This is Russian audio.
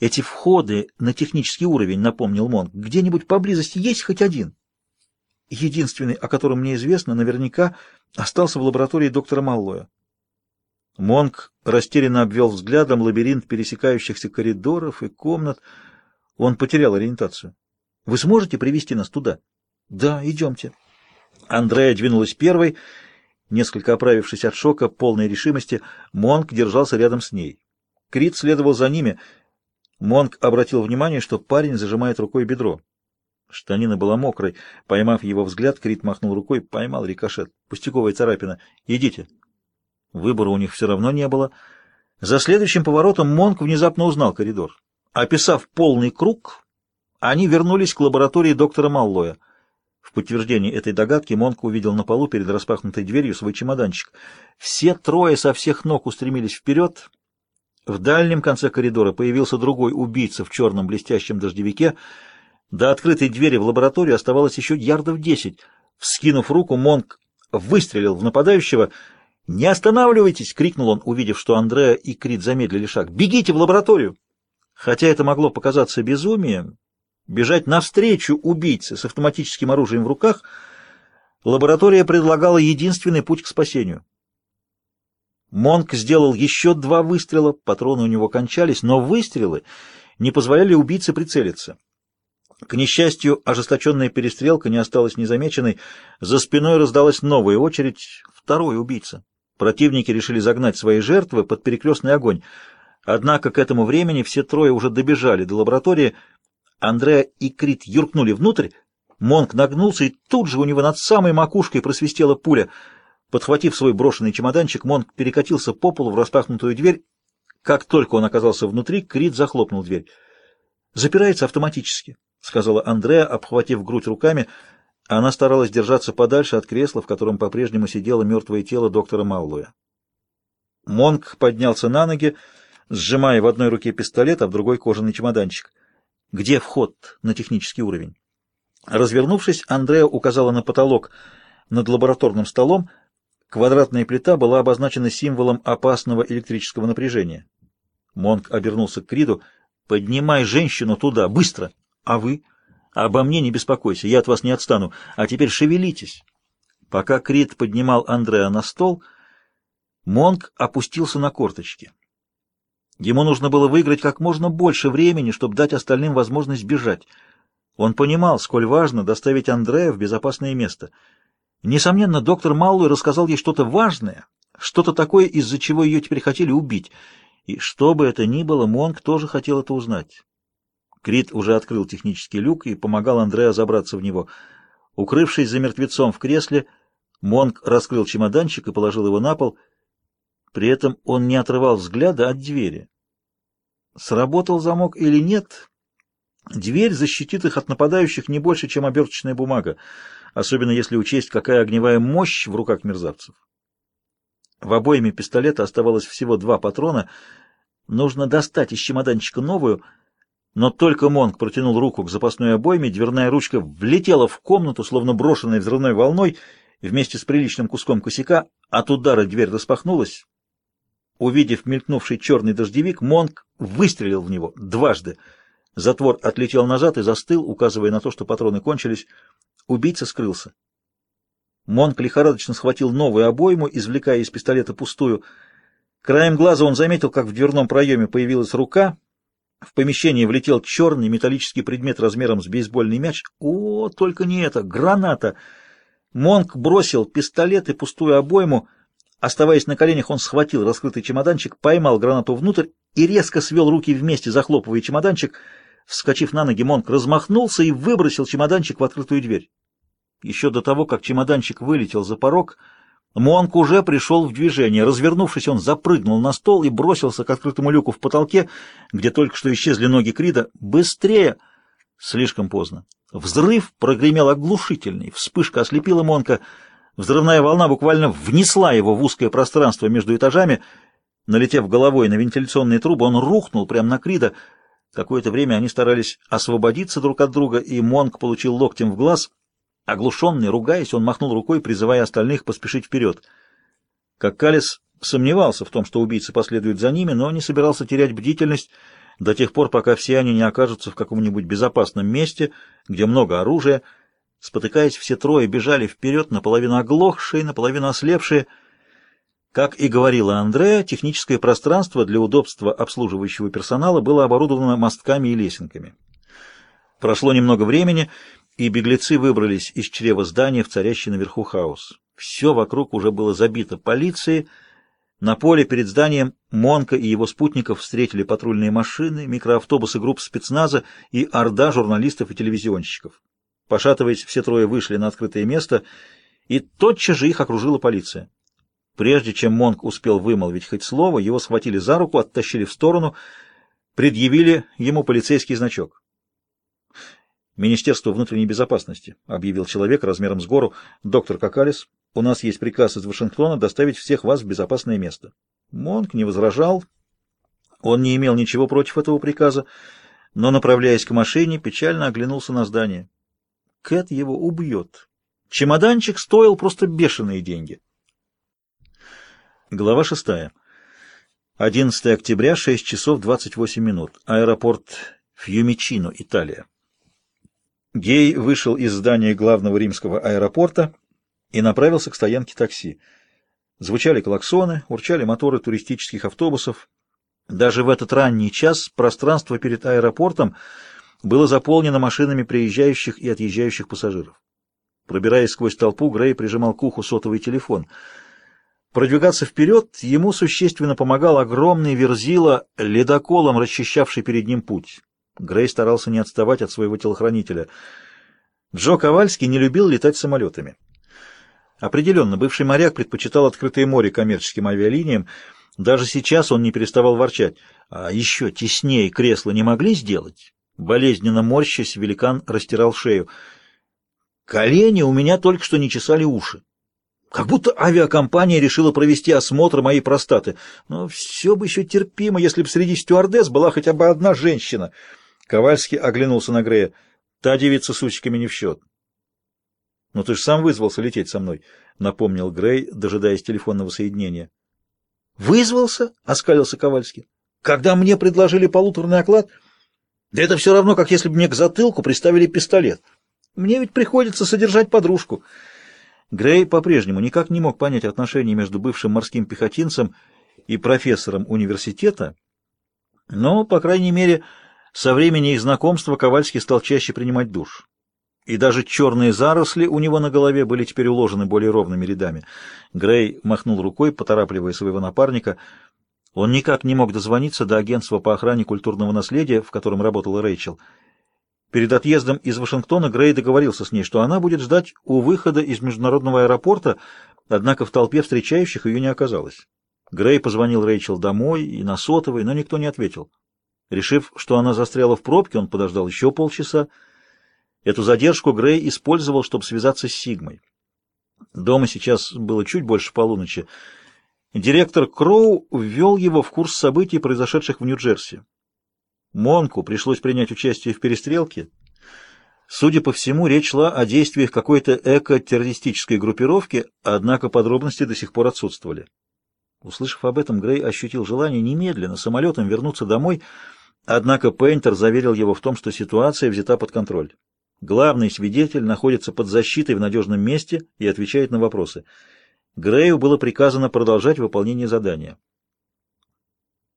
Эти входы на технический уровень, напомнил Монк, где-нибудь поблизости есть хоть один? Единственный, о котором мне известно, наверняка остался в лаборатории доктора Маллоя. Монк растерянно обвел взглядом лабиринт пересекающихся коридоров и комнат. Он потерял ориентацию. «Вы сможете привести нас туда?» «Да, идемте». Андрея двинулась первой. Несколько оправившись от шока, полной решимости, Монк держался рядом с ней. Крит следовал за ними. Монк обратил внимание, что парень зажимает рукой бедро. Штанина была мокрой. Поймав его взгляд, Крит махнул рукой, поймал рикошет. Пустяковая царапина. «Идите». Выбора у них все равно не было. За следующим поворотом Монк внезапно узнал коридор. Описав полный круг, они вернулись к лаборатории доктора Маллоя. В подтверждение этой догадки Монк увидел на полу перед распахнутой дверью свой чемоданчик. Все трое со всех ног устремились вперед. В дальнем конце коридора появился другой убийца в черном блестящем дождевике. До открытой двери в лабораторию оставалось еще ярдов десять. Вскинув руку, Монк выстрелил в нападающего — «Не останавливайтесь!» — крикнул он, увидев, что Андреа и Крит замедлили шаг. «Бегите в лабораторию!» Хотя это могло показаться безумием, бежать навстречу убийце с автоматическим оружием в руках, лаборатория предлагала единственный путь к спасению. Монк сделал еще два выстрела, патроны у него кончались, но выстрелы не позволяли убийце прицелиться. К несчастью, ожесточенная перестрелка не осталась незамеченной. За спиной раздалась новая очередь, второй убийца. Противники решили загнать свои жертвы под перекрестный огонь. Однако к этому времени все трое уже добежали до лаборатории. Андреа и Крит юркнули внутрь. Монк нагнулся, и тут же у него над самой макушкой просвистела пуля. Подхватив свой брошенный чемоданчик, Монк перекатился по полу в распахнутую дверь. Как только он оказался внутри, Крит захлопнул дверь. «Запирается автоматически», — сказала Андреа, обхватив грудь руками, — она старалась держаться подальше от кресла, в котором по-прежнему сидело мертвое тело доктора Маллоя. Монк поднялся на ноги, сжимая в одной руке пистолет, а в другой кожаный чемоданчик. «Где вход на технический уровень?» Развернувшись, Андреа указала на потолок над лабораторным столом. Квадратная плита была обозначена символом опасного электрического напряжения. Монк обернулся к Криду. «Поднимай женщину туда, быстро! А вы?» Обо мне не беспокойся, я от вас не отстану. А теперь шевелитесь. Пока Крит поднимал Андреа на стол, Монк опустился на корточки. Ему нужно было выиграть как можно больше времени, чтобы дать остальным возможность бежать. Он понимал, сколь важно доставить Андрея в безопасное место. Несомненно, доктор Маллой рассказал ей что-то важное, что-то такое, из-за чего ее теперь хотели убить. И что бы это ни было, Монк тоже хотел это узнать. Крит уже открыл технический люк и помогал Андреа забраться в него. Укрывшись за мертвецом в кресле, Монк раскрыл чемоданчик и положил его на пол. При этом он не отрывал взгляда от двери. Сработал замок или нет, дверь защитит их от нападающих не больше, чем оберточная бумага, особенно если учесть, какая огневая мощь в руках мерзавцев. В обойме пистолета оставалось всего два патрона. Нужно достать из чемоданчика новую — но только Монк протянул руку к запасной обойме, дверная ручка влетела в комнату, словно брошенная взрывной волной, вместе с приличным куском косяка. От удара дверь распахнулась. Увидев мелькнувший черный дождевик, Монк выстрелил в него дважды. Затвор отлетел назад и застыл, указывая на то, что патроны кончились. Убийца скрылся. Монк лихорадочно схватил новую обойму, извлекая из пистолета пустую. Краем глаза он заметил, как в дверном проеме появилась рука — в помещение влетел черный металлический предмет размером с бейсбольный мяч. О, только не это! Граната! Монк бросил пистолет и пустую обойму. Оставаясь на коленях, он схватил раскрытый чемоданчик, поймал гранату внутрь и резко свел руки вместе, захлопывая чемоданчик. Вскочив на ноги, Монк размахнулся и выбросил чемоданчик в открытую дверь. Еще до того, как чемоданчик вылетел за порог, Монк уже пришел в движение. Развернувшись, он запрыгнул на стол и бросился к открытому люку в потолке, где только что исчезли ноги Крида. «Быстрее!» Слишком поздно. Взрыв прогремел оглушительный. Вспышка ослепила Монка. Взрывная волна буквально внесла его в узкое пространство между этажами. Налетев головой на вентиляционные трубы, он рухнул прямо на Крида. Какое-то время они старались освободиться друг от друга, и Монк получил локтем в глаз — Оглушенный, ругаясь, он махнул рукой, призывая остальных поспешить вперед. Как Калис сомневался в том, что убийцы последуют за ними, но не собирался терять бдительность. до тех пор, пока все они не окажутся в каком-нибудь безопасном месте, где много оружия. Спотыкаясь, все трое бежали вперед, наполовину оглохшие, наполовину ослепшие. Как и говорила Андреа, техническое пространство для удобства обслуживающего персонала было оборудовано мостками и лесенками. Прошло немного времени, и беглецы выбрались из чрева здания в царящий наверху хаос. Все вокруг уже было забито полицией. На поле перед зданием Монка и его спутников встретили патрульные машины, микроавтобусы групп спецназа и орда журналистов и телевизионщиков. Пошатываясь, все трое вышли на открытое место, и тотчас же их окружила полиция. Прежде чем Монк успел вымолвить хоть слово, его схватили за руку, оттащили в сторону, предъявили ему полицейский значок. «Министерство внутренней безопасности», — объявил человек размером с гору. «Доктор Какалис, у нас есть приказ из Вашингтона доставить всех вас в безопасное место». Монк не возражал. Он не имел ничего против этого приказа, но, направляясь к машине, печально оглянулся на здание. Кэт его убьет. Чемоданчик стоил просто бешеные деньги. Глава шестая. 11 октября, 6 часов 28 минут. Аэропорт Фьюмичино, Италия. Гей вышел из здания главного римского аэропорта и направился к стоянке такси. Звучали клаксоны, урчали моторы туристических автобусов. Даже в этот ранний час пространство перед аэропортом было заполнено машинами приезжающих и отъезжающих пассажиров. Пробираясь сквозь толпу, Грей прижимал к уху сотовый телефон. Продвигаться вперед ему существенно помогал огромный верзила, ледоколом расчищавший перед ним путь. Грей старался не отставать от своего телохранителя. Джо Ковальский не любил летать самолетами. Определенно, бывший моряк предпочитал открытое море коммерческим авиалиниям. Даже сейчас он не переставал ворчать. А еще теснее кресла не могли сделать? Болезненно морщась, великан растирал шею. Колени у меня только что не чесали уши. Как будто авиакомпания решила провести осмотр моей простаты. Но все бы еще терпимо, если бы среди стюардесс была хотя бы одна женщина — Ковальский оглянулся на Грея. «Та девица с усиками не в счет». «Ну ты же сам вызвался лететь со мной», — напомнил Грей, дожидаясь телефонного соединения. «Вызвался?» — оскалился Ковальский. «Когда мне предложили полуторный оклад? Да это все равно, как если бы мне к затылку приставили пистолет. Мне ведь приходится содержать подружку». Грей по-прежнему никак не мог понять отношения между бывшим морским пехотинцем и профессором университета, но, по крайней мере, со времени их знакомства Ковальский стал чаще принимать душ. И даже черные заросли у него на голове были теперь уложены более ровными рядами. Грей махнул рукой, поторапливая своего напарника. Он никак не мог дозвониться до агентства по охране культурного наследия, в котором работала Рэйчел. Перед отъездом из Вашингтона Грей договорился с ней, что она будет ждать у выхода из международного аэропорта, однако в толпе встречающих ее не оказалось. Грей позвонил Рэйчел домой и на сотовый, но никто не ответил. Решив, что она застряла в пробке, он подождал еще полчаса. Эту задержку Грей использовал, чтобы связаться с Сигмой. Дома сейчас было чуть больше полуночи. Директор Кроу ввел его в курс событий, произошедших в Нью-Джерси. Монку пришлось принять участие в перестрелке. Судя по всему, речь шла о действиях какой-то эко-террористической группировки, однако подробности до сих пор отсутствовали. Услышав об этом, Грей ощутил желание немедленно самолетом вернуться домой, Однако Пейнтер заверил его в том, что ситуация взята под контроль. Главный свидетель находится под защитой в надежном месте и отвечает на вопросы. Грею было приказано продолжать выполнение задания.